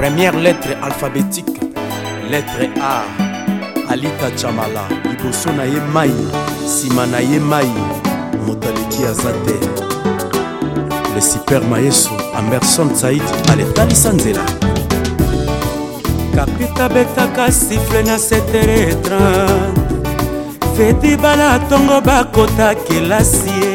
Première lettre alphabétique, lettre A. Alita Chamala, liboso na ye mai, nsima na ye mai, moto aleki aza te. Le super maestro Amerson Said aletalisa nzela. Kapita betaka sifle na setere etrane. Feti bala tongo bakota kelasi ye.